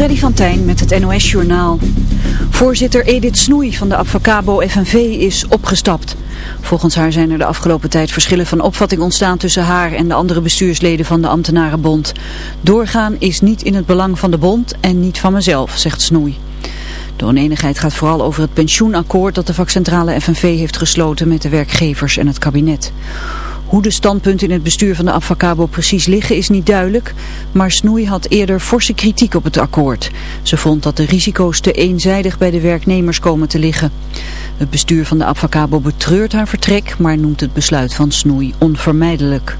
Freddy van Tijn met het NOS-journaal. Voorzitter Edith Snoei van de Avocabo FNV is opgestapt. Volgens haar zijn er de afgelopen tijd verschillen van opvatting ontstaan tussen haar en de andere bestuursleden van de ambtenarenbond. Doorgaan is niet in het belang van de bond en niet van mezelf, zegt Snoei. De oneenigheid gaat vooral over het pensioenakkoord dat de vakcentrale FNV heeft gesloten met de werkgevers en het kabinet. Hoe de standpunten in het bestuur van de Avacabo precies liggen is niet duidelijk, maar Snoei had eerder forse kritiek op het akkoord. Ze vond dat de risico's te eenzijdig bij de werknemers komen te liggen. Het bestuur van de Avacabo betreurt haar vertrek, maar noemt het besluit van Snoei onvermijdelijk.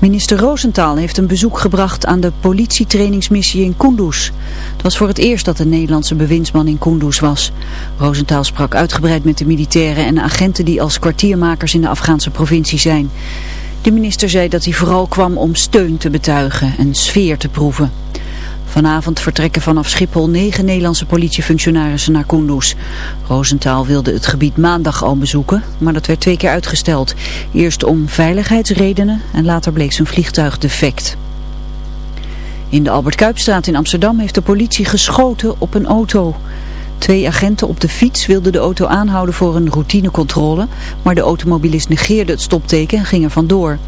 Minister Roosentaal heeft een bezoek gebracht aan de politietrainingsmissie in Kunduz. Het was voor het eerst dat een Nederlandse bewindsman in Kunduz was. Roosentaal sprak uitgebreid met de militairen en agenten die als kwartiermakers in de Afghaanse provincie zijn. De minister zei dat hij vooral kwam om steun te betuigen en sfeer te proeven. Vanavond vertrekken vanaf Schiphol negen Nederlandse politiefunctionarissen naar Kunduz. Roosentaal wilde het gebied maandag al bezoeken, maar dat werd twee keer uitgesteld. Eerst om veiligheidsredenen en later bleek zijn vliegtuig defect. In de Albert Kuipstraat in Amsterdam heeft de politie geschoten op een auto. Twee agenten op de fiets wilden de auto aanhouden voor een routinecontrole, maar de automobilist negeerde het stopteken en ging er vandoor.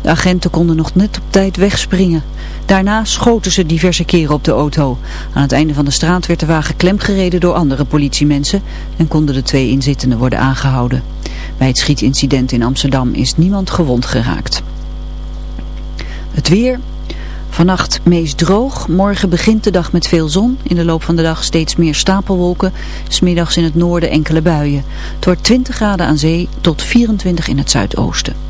De agenten konden nog net op tijd wegspringen. Daarna schoten ze diverse keren op de auto. Aan het einde van de straat werd de wagen klemgereden door andere politiemensen en konden de twee inzittenden worden aangehouden. Bij het schietincident in Amsterdam is niemand gewond geraakt. Het weer... Vannacht meest droog, morgen begint de dag met veel zon. In de loop van de dag steeds meer stapelwolken. Smiddags in het noorden enkele buien. Het wordt 20 graden aan zee tot 24 in het zuidoosten.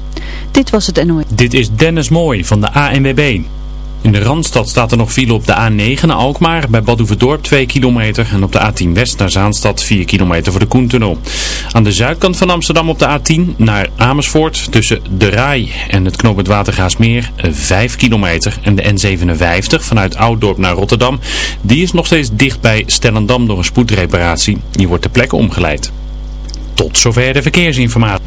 Dit was het NOS. Dit is Dennis Mooi van de ANWB. In de Randstad staat er nog file op de A9 naar Alkmaar, bij Badhoevedorp 2 kilometer en op de A10 West naar Zaanstad 4 kilometer voor de Koentunnel. Aan de zuidkant van Amsterdam op de A10 naar Amersfoort tussen de Rai en het knooppunt Watergaasmeer 5 kilometer en de N57 vanuit Ouddorp naar Rotterdam, die is nog steeds dicht bij Stellendam door een spoedreparatie. Die wordt ter plekke omgeleid. Tot zover de verkeersinformatie.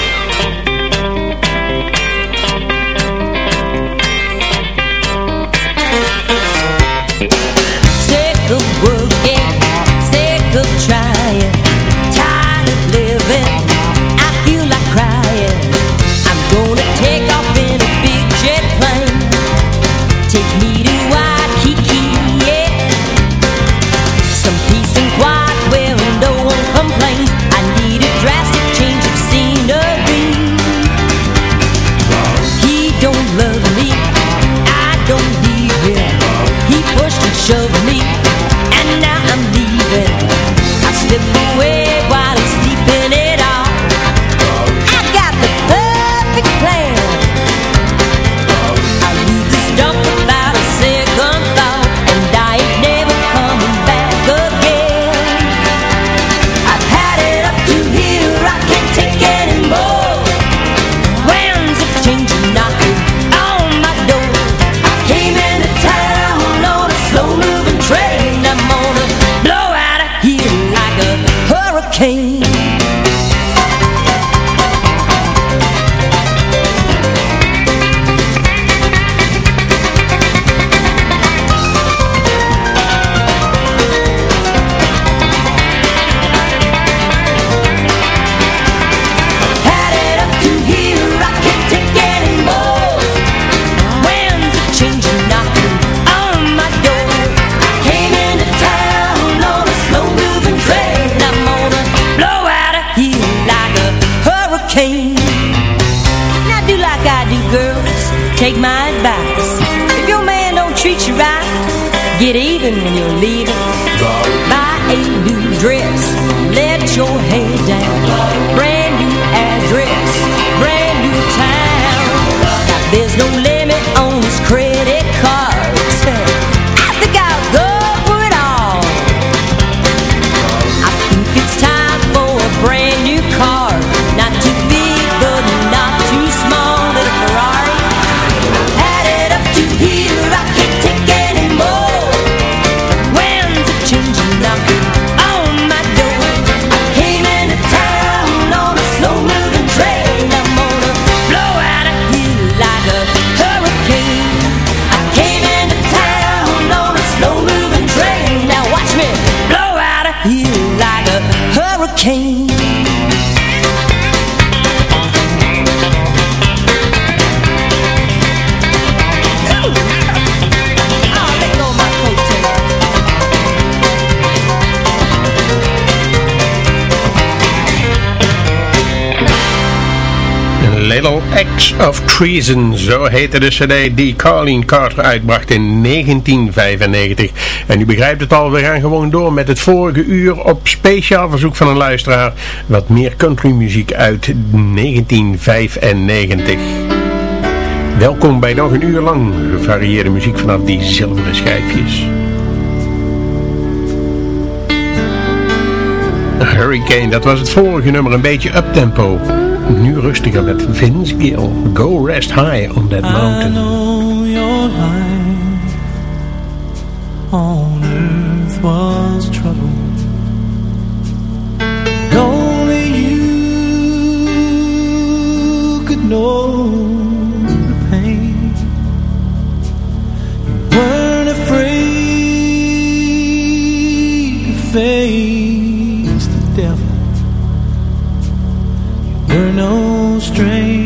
Little Acts of Treason, zo heette de cd die Carleen Carter uitbracht in 1995. En u begrijpt het al, we gaan gewoon door met het vorige uur op speciaal verzoek van een luisteraar wat meer countrymuziek uit 1995. Welkom bij nog een uur lang gevarieerde muziek vanaf die zilveren schijfjes. Hurricane, dat was het vorige nummer, een beetje uptempo. tempo nu rustiger met Vince Gill. Go rest high on that mountain. I know your life on earth was trouble. Only you could know the pain. You weren't afraid to face the devil. We're no strangers.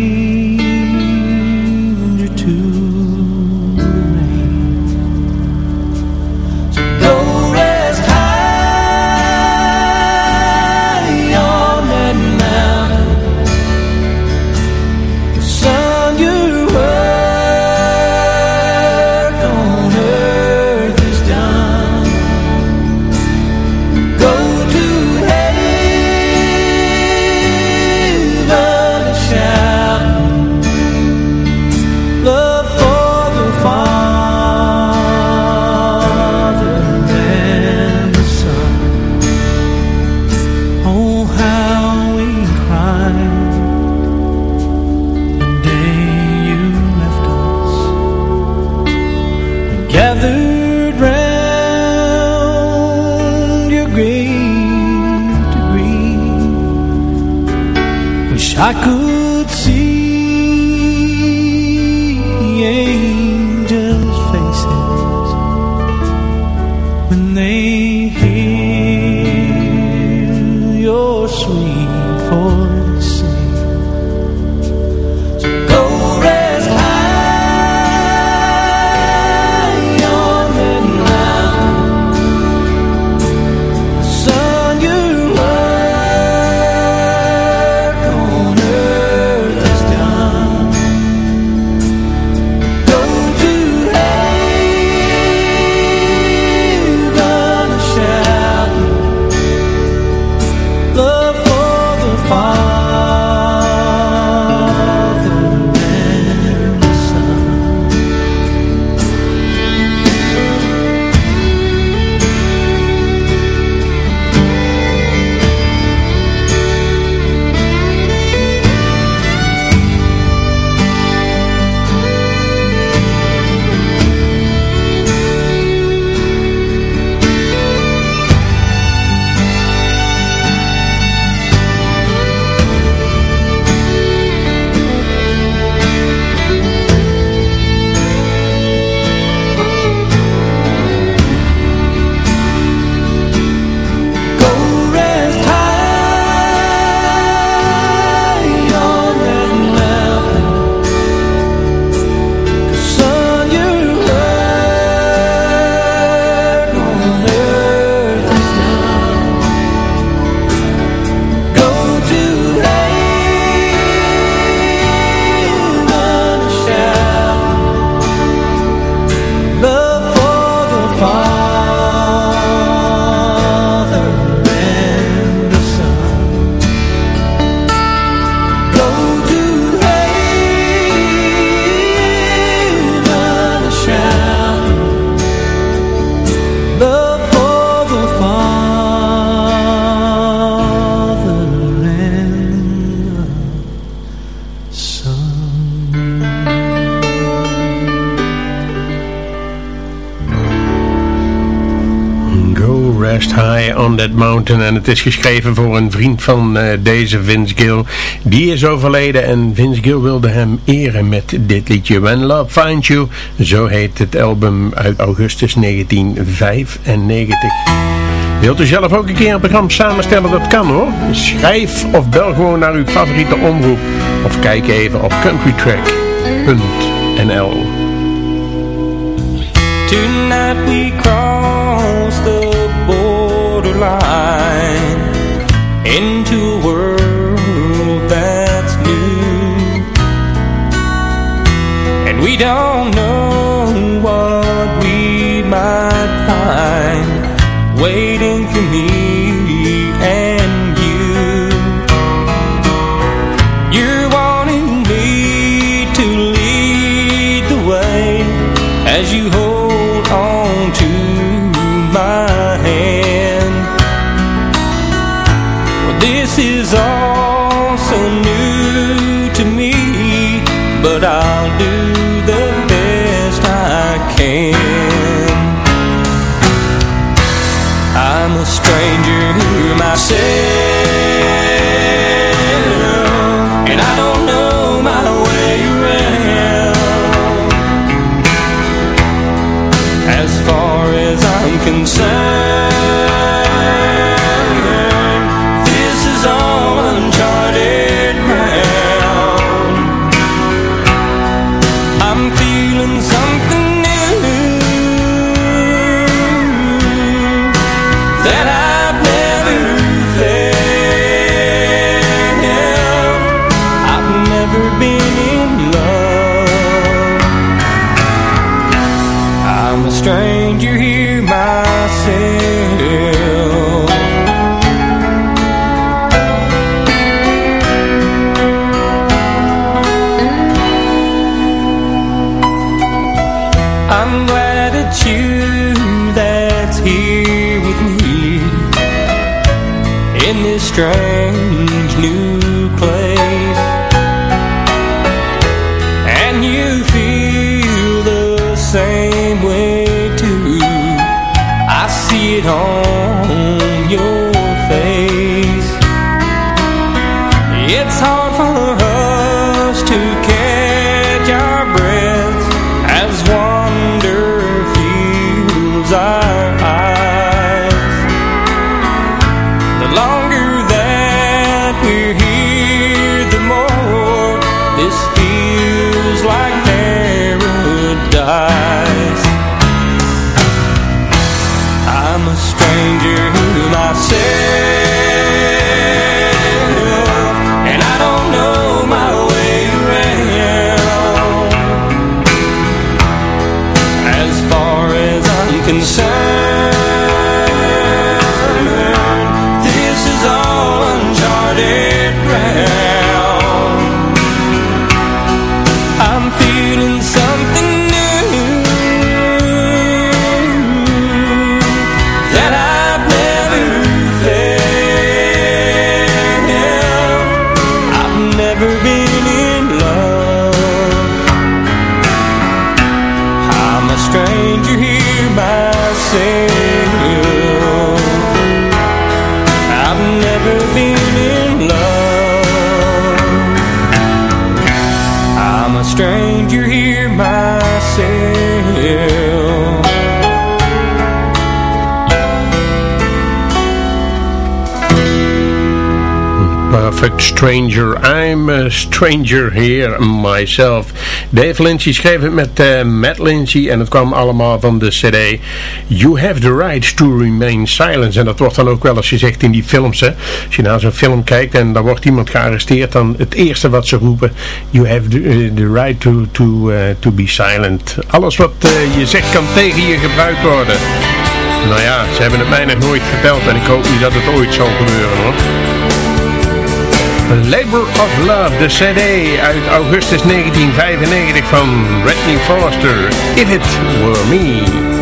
Shaku Mountain. En het is geschreven voor een vriend van uh, deze Vince Gill. Die is overleden en Vince Gill wilde hem eren met dit liedje. When Love Finds You. Zo heet het album uit augustus 1995. Wilt u zelf ook een keer een programma samenstellen? Dat kan hoor. Schrijf of bel gewoon naar uw favoriete omroep. Of kijk even op countrytrack.nl Tonight we cross the borderline into a world that's new. And we don't I'm a stranger myself, and Stranger. I'm a stranger here myself. Dave Lindsay schreef het met eh, Matt Lindsay en het kwam allemaal van de cd You Have the Right to Remain Silent. En dat wordt dan ook wel eens gezegd in die films. Hè. Als je naar zo'n film kijkt en dan wordt iemand gearresteerd, dan het eerste wat ze roepen, You have the, eh, right to, to, eh, to be silent. Alles wat je zegt kan tegen je gebruikt worden. Nou ja, ze hebben het mij nog nooit verteld en ik hoop niet dat het ooit zal gebeuren hoor. Labor of Love, de cd uit augustus 1995 van Redney Foster. If It Were Me.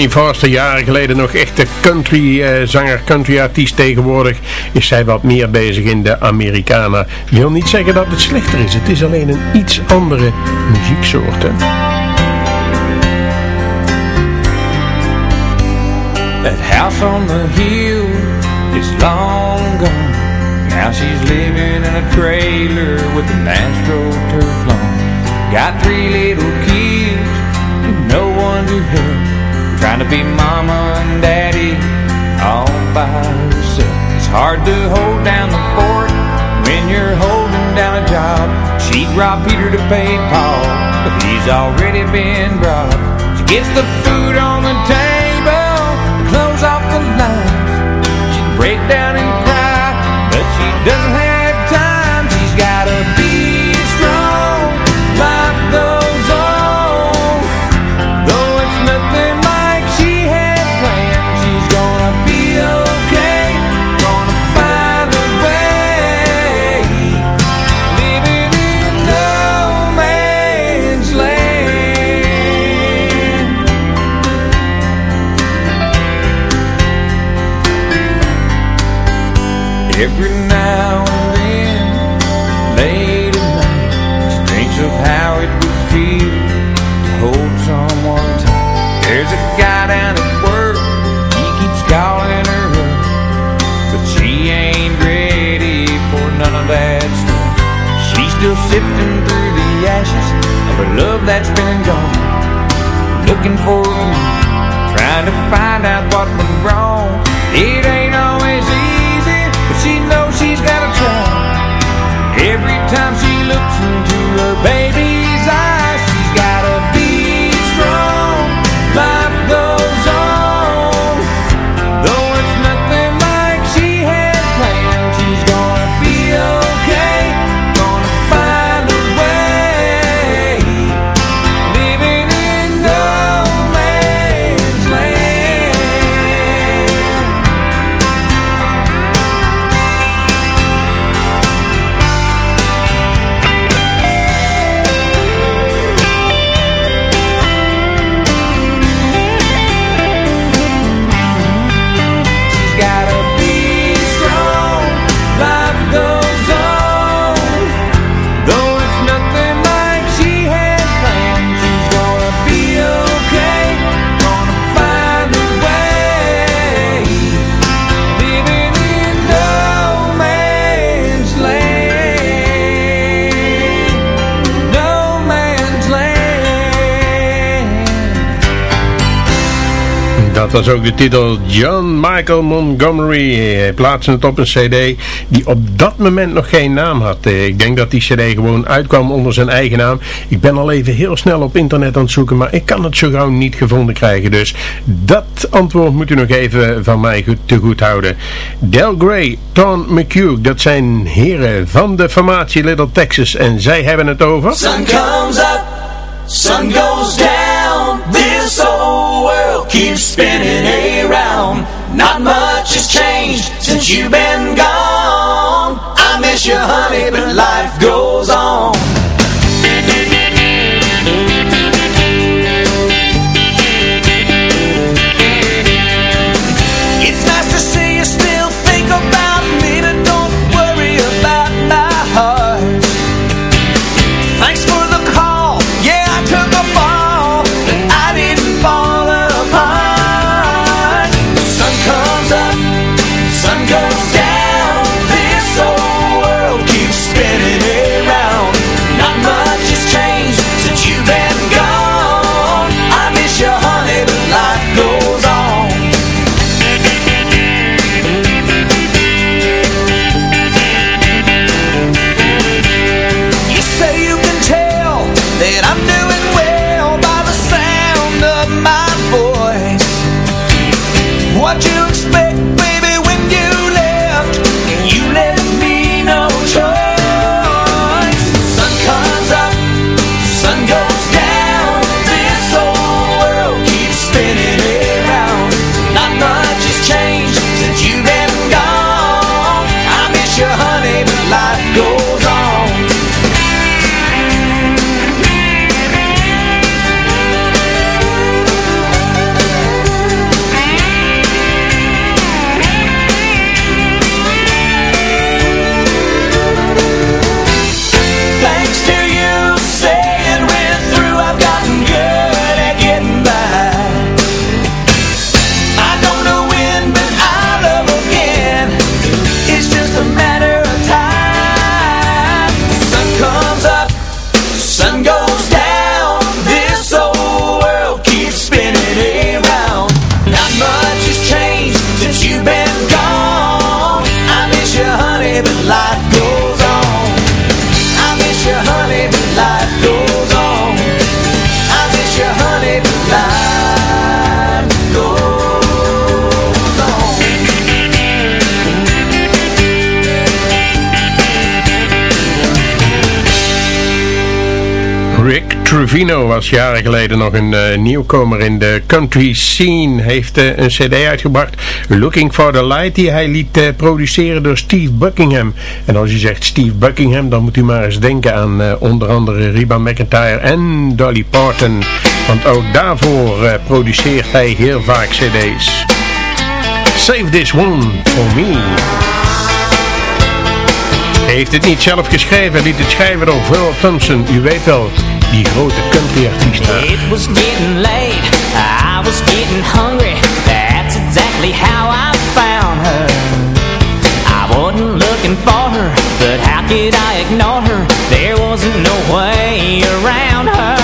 Whitney Foster, jaren geleden nog echte country eh, zanger, country artiest tegenwoordig, is zij wat meer bezig in de Americana. Wil niet zeggen dat het slechter is, het is alleen een iets andere muzieksoort. Hè? That house on the hill is long gone. Now she's living in a trailer with a astroturf lawn. Got three little kids and no one to help. Trying to be mama and daddy all by herself. It's hard to hold down the fort when you're holding down a job. She'd rob Peter to pay Paul, but he's already been robbed. She gets the food love that's been gone. Looking for you Trying to find out what went wrong. It ain't Dat was ook de titel John Michael Montgomery. Hij het op een cd die op dat moment nog geen naam had. Eh, ik denk dat die cd gewoon uitkwam onder zijn eigen naam. Ik ben al even heel snel op internet aan het zoeken, maar ik kan het zo gauw niet gevonden krijgen. Dus dat antwoord moet u nog even van mij goed, te goed houden. Del Grey, Tom McHugh, dat zijn heren van de formatie Little Texas. En zij hebben het over... Sun comes up, sun goes down, spinning around. Not much has changed since you've been gone. I miss you, honey, but life goes on. Trevino was jaren geleden nog een eh, nieuwkomer in de country scene. Heeft eh, een cd uitgebracht, Looking for the Light, die hij liet eh, produceren door Steve Buckingham. En als je zegt Steve Buckingham, dan moet u maar eens denken aan onder andere Reba McIntyre en Dolly Parton. Want ook daarvoor produceert hij heel vaak cd's. Save This One For Me. Hij heeft het niet zelf geschreven, liet het schrijven door Phil Thompson. U weet wel, die grote country-artiest. It was getting late, I was getting hungry. That's exactly how I found her. I wasn't looking for her, but how could I ignore her? There wasn't no way around her.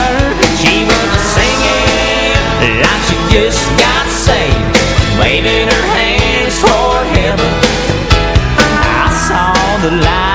She was singing like she just got saved Waving her hands toward heaven. I saw the light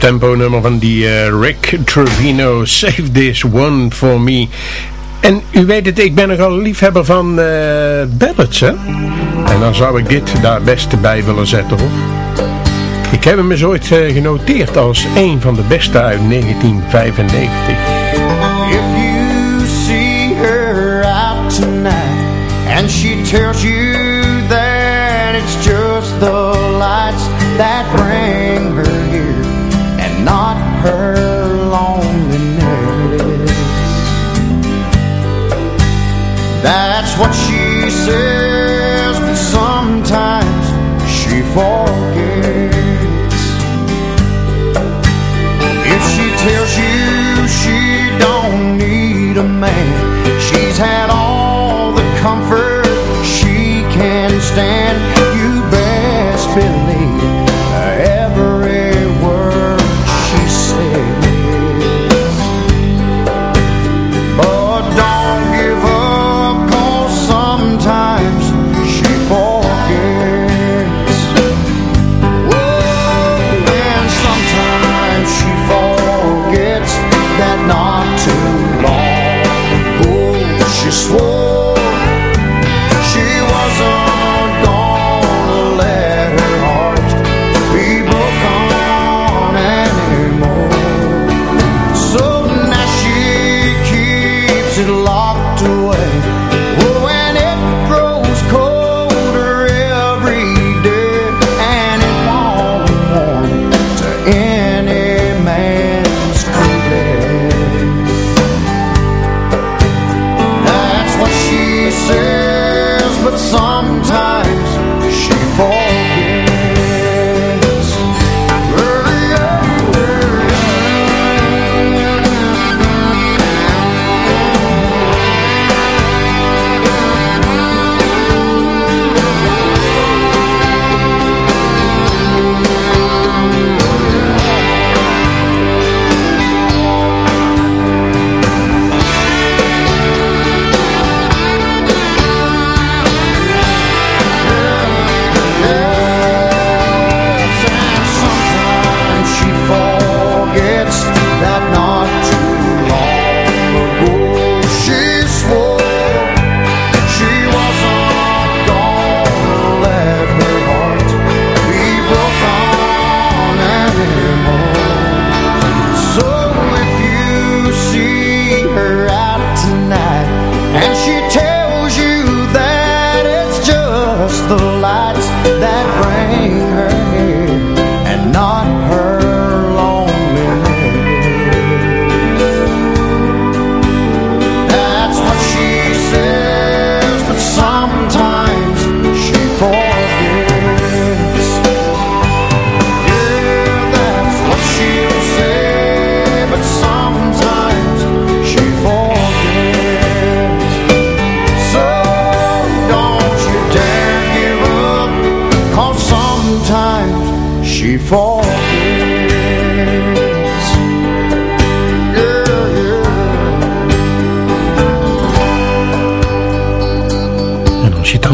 uptempo nummer van die eh, Rick Trevino, Save This One For Me. En u weet het, ik ben nogal liefhebber van uh, hè? En dan zou ik dit daar best bij willen zetten, hoor. Ik heb hem eens ooit uh, genoteerd als een van de beste uit 1995. If you see her out tonight And she tells you what she says But sometimes she forgets. If she tells you she don't need a man She's had all the comfort she can stand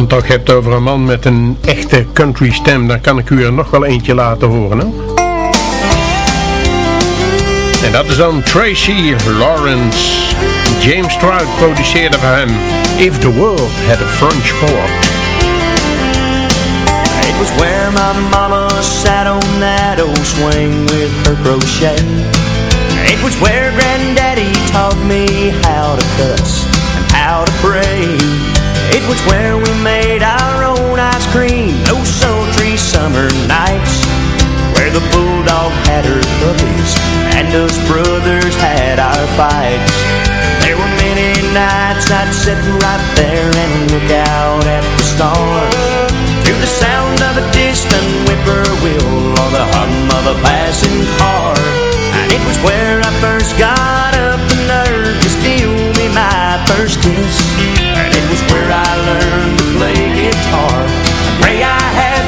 dan toch hebt over een man met een echte country stem, dan kan ik u er nog wel eentje laten horen. Hè? En dat is dan Tracy Lawrence. James Stroud produceerde voor hem If the World Had a Front Porch. It was where my mama sat on that old swing with her crochet. It was where granddaddy taught me how to cuss and how to pray. It was where we made our own ice cream those sultry summer nights. Where the bulldog had her puppies and us brothers had our fights. There were many nights I'd sit right there and look out at the stars. To the sound of a distant whippoorwill or the hum of a passing car. And it was where I first got up the nerve to steal me my first kiss. Was where I learned to play guitar. I pray I had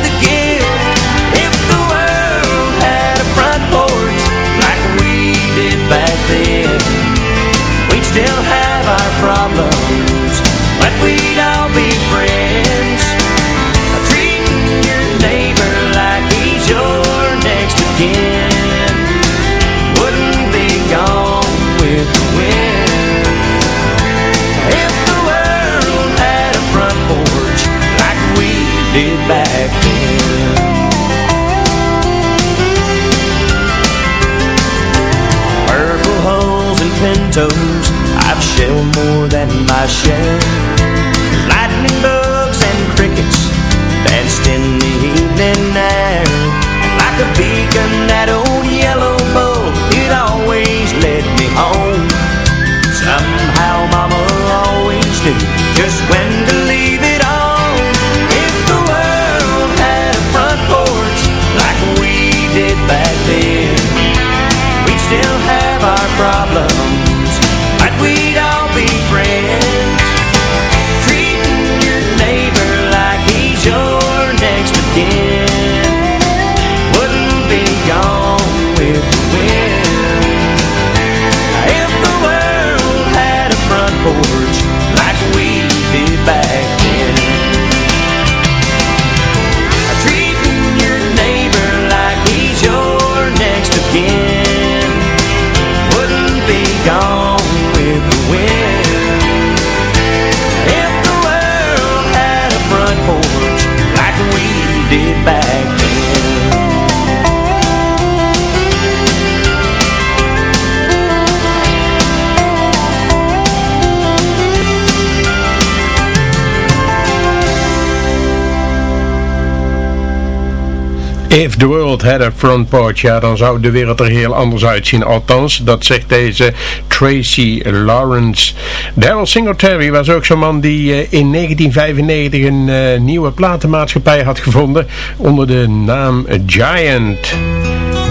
If the world had a front porch, ja, dan zou de wereld er heel anders uitzien. Althans, dat zegt deze Tracy Lawrence. Daryl Singletary was ook zo'n man die eh, in 1995 een eh, nieuwe platenmaatschappij had gevonden onder de naam Giant.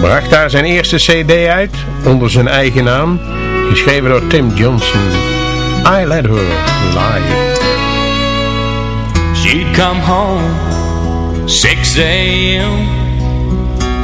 Bracht daar zijn eerste cd uit onder zijn eigen naam, geschreven door Tim Johnson. I Let Her Lie. She'd come home 6 a.m.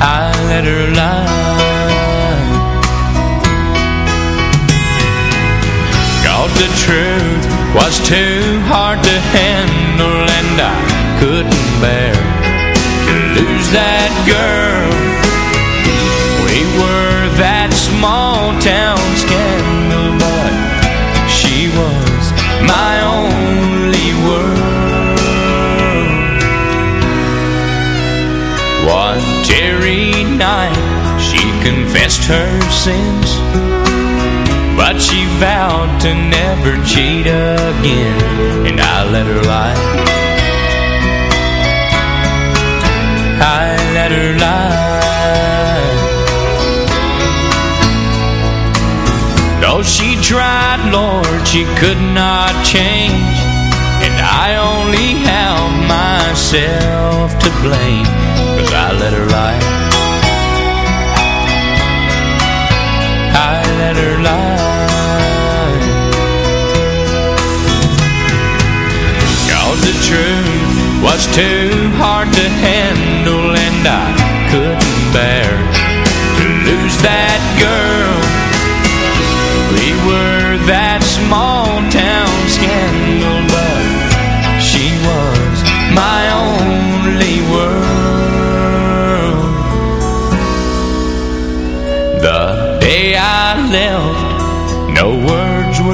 I let her lie. Cause the truth was too hard to handle And I couldn't bear to lose that girl. We were that small town scandal But she was my only One teary night. She confessed her sins But she vowed to never cheat again. And I let her lie. I let her lie. Though she tried, Lord, she could not change. And I only have myself to blame let her lie. I let her lie. Cause the truth was too hard to handle And I couldn't bear to lose that girl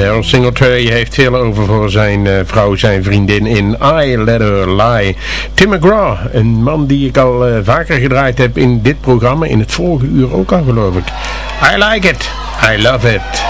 Daryl Singletary heeft veel over voor zijn eh, vrouw, zijn vriendin in I Let Her Lie. Tim McGraw, een man die ik al eh, vaker gedraaid heb in dit programma, in het vorige uur ook al geloof ik. I like it, I love it.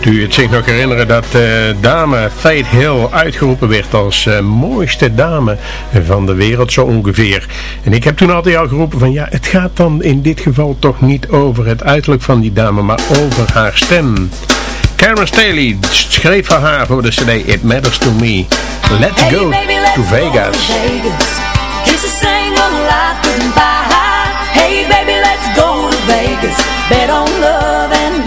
kunt u het zich nog herinneren dat uh, dame Faith Hill uitgeroepen werd als eh, mooiste dame van de wereld zo ongeveer. En ik heb toen altijd al geroepen van ja, het gaat dan in dit geval toch niet over het uiterlijk van die dame, maar over haar stem. Karen Staley schreef voor haar voor de cd It Matters To Me. Let's go to Vegas. by her. Hey baby, let's go to Vegas. Bet on love and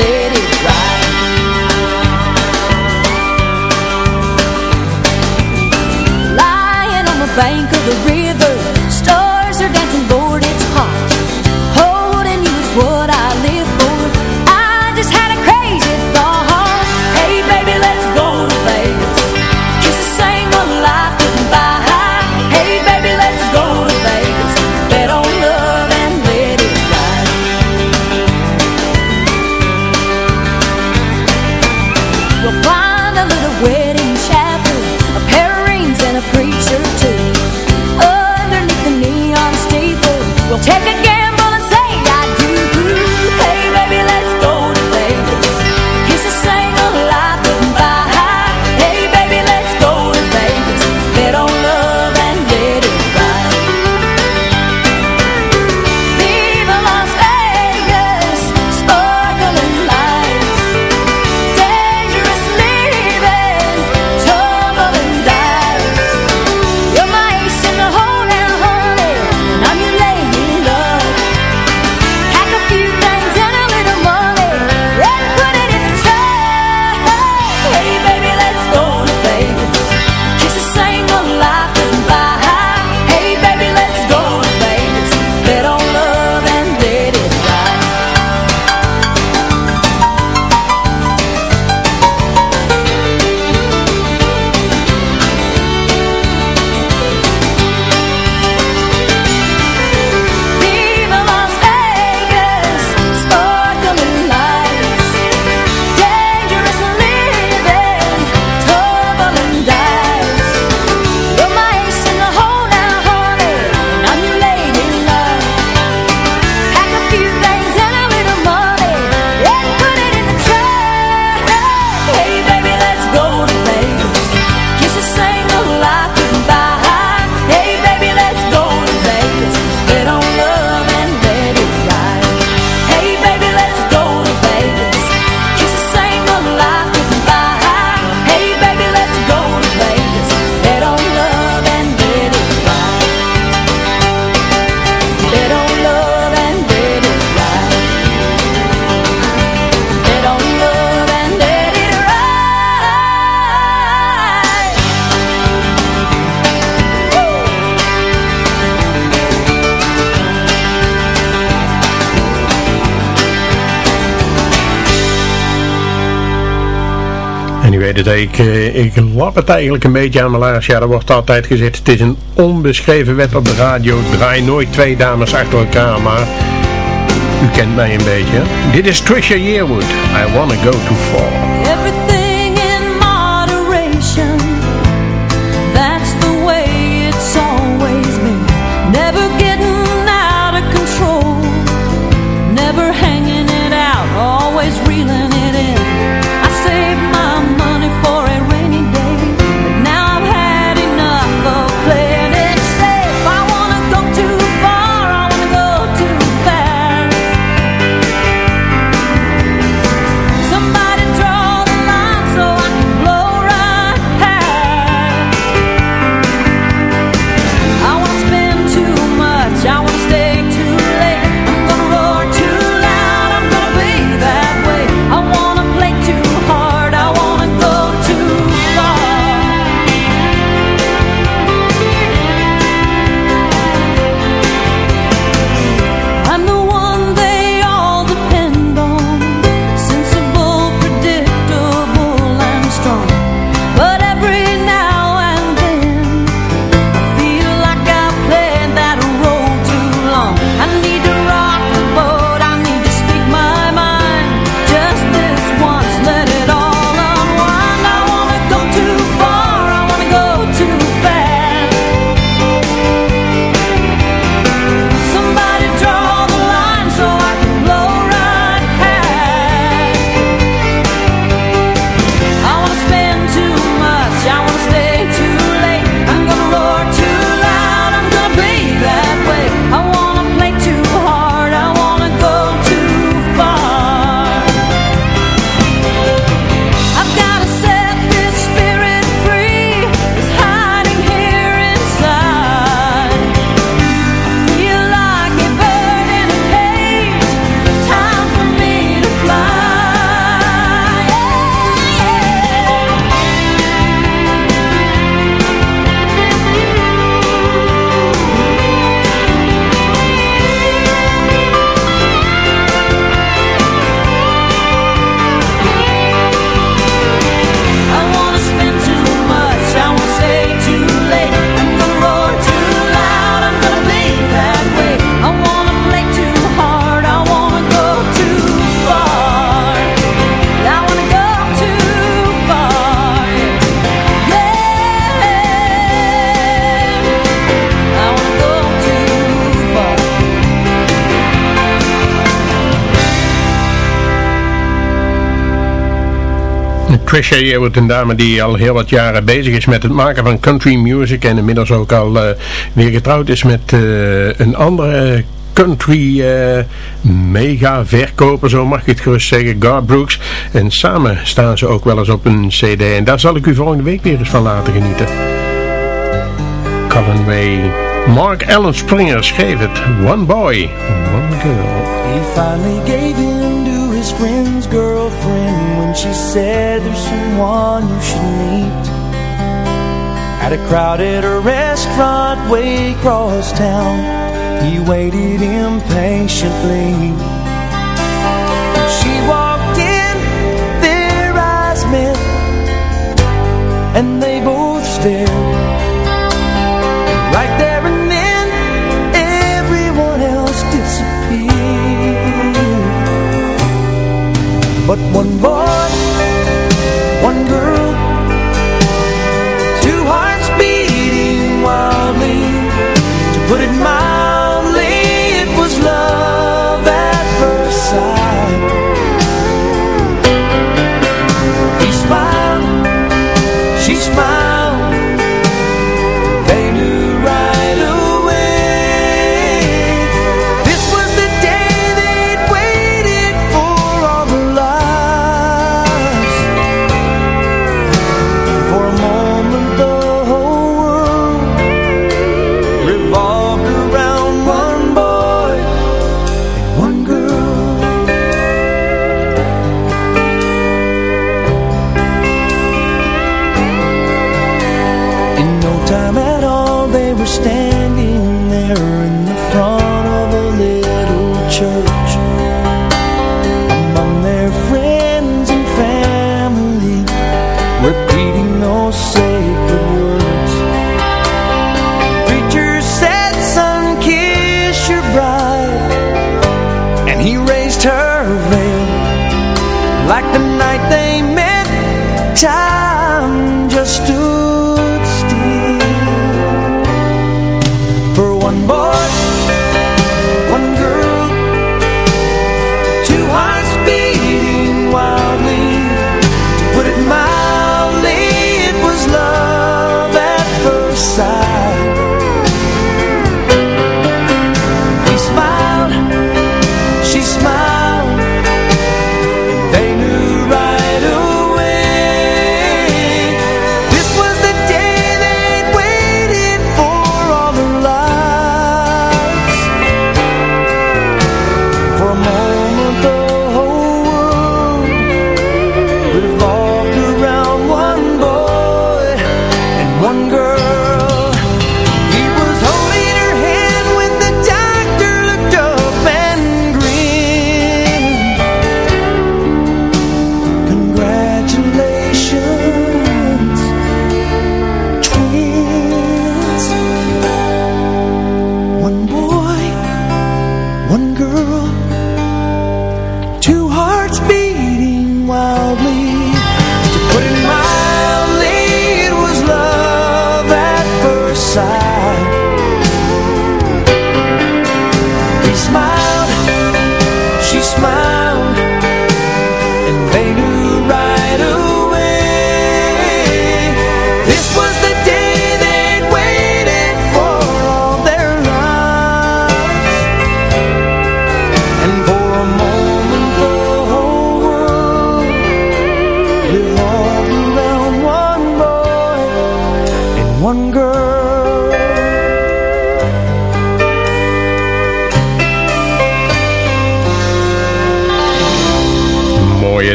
ik, eh, ik lap het eigenlijk een beetje aan mijn laars. Ja, er wordt altijd gezegd, het is een onbeschreven wet op de radio. Draai nooit twee dames achter elkaar, maar u kent mij een beetje. Dit is Trisha Yearwood. I Wanna Go Too Far. Trisha Yearwood, een dame die al heel wat jaren bezig is met het maken van country music en inmiddels ook al uh, weer getrouwd is met uh, een andere country mega verkoper, zo mag ik het gerust zeggen, Gar Brooks. En samen staan ze ook wel eens op een cd en daar zal ik u volgende week weer eens van laten genieten. Colin Way. Mark Allen Springer schreef het. One boy, one girl. He finally gave his friend's girlfriend when she said there's someone you should meet. At a crowded restaurant way across town, he waited impatiently. She walked in, their eyes met, and they both stared. But one boy, one girl, two hearts beating wildly. To put it mildly,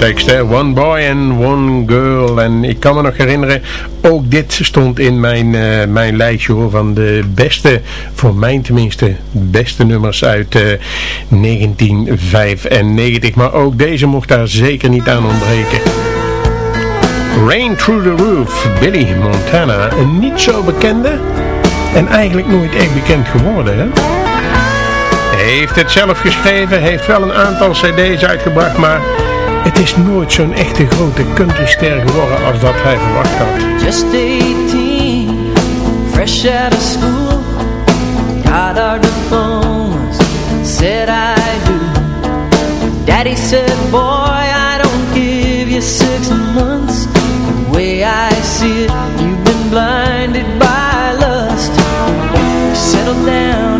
tekst hè, One Boy and One Girl. En ik kan me nog herinneren, ook dit stond in mijn, eh, mijn lijstje hoor, van de beste, voor mij tenminste, beste nummers uit eh, 1995. Maar ook deze mocht daar zeker niet aan ontbreken. Rain Through the Roof, Billy Montana. Een niet zo bekende en eigenlijk nooit echt bekend geworden hè. Heeft het zelf geschreven, heeft wel een aantal cd's uitgebracht, maar het is nooit zo'n echte grote countryster geworden als dat hij verwacht had. Just 18, fresh out of school, got our diplomas, said I do. Daddy said, boy, I don't give you six months. The way I see it, you've been blinded by lust. Settle down.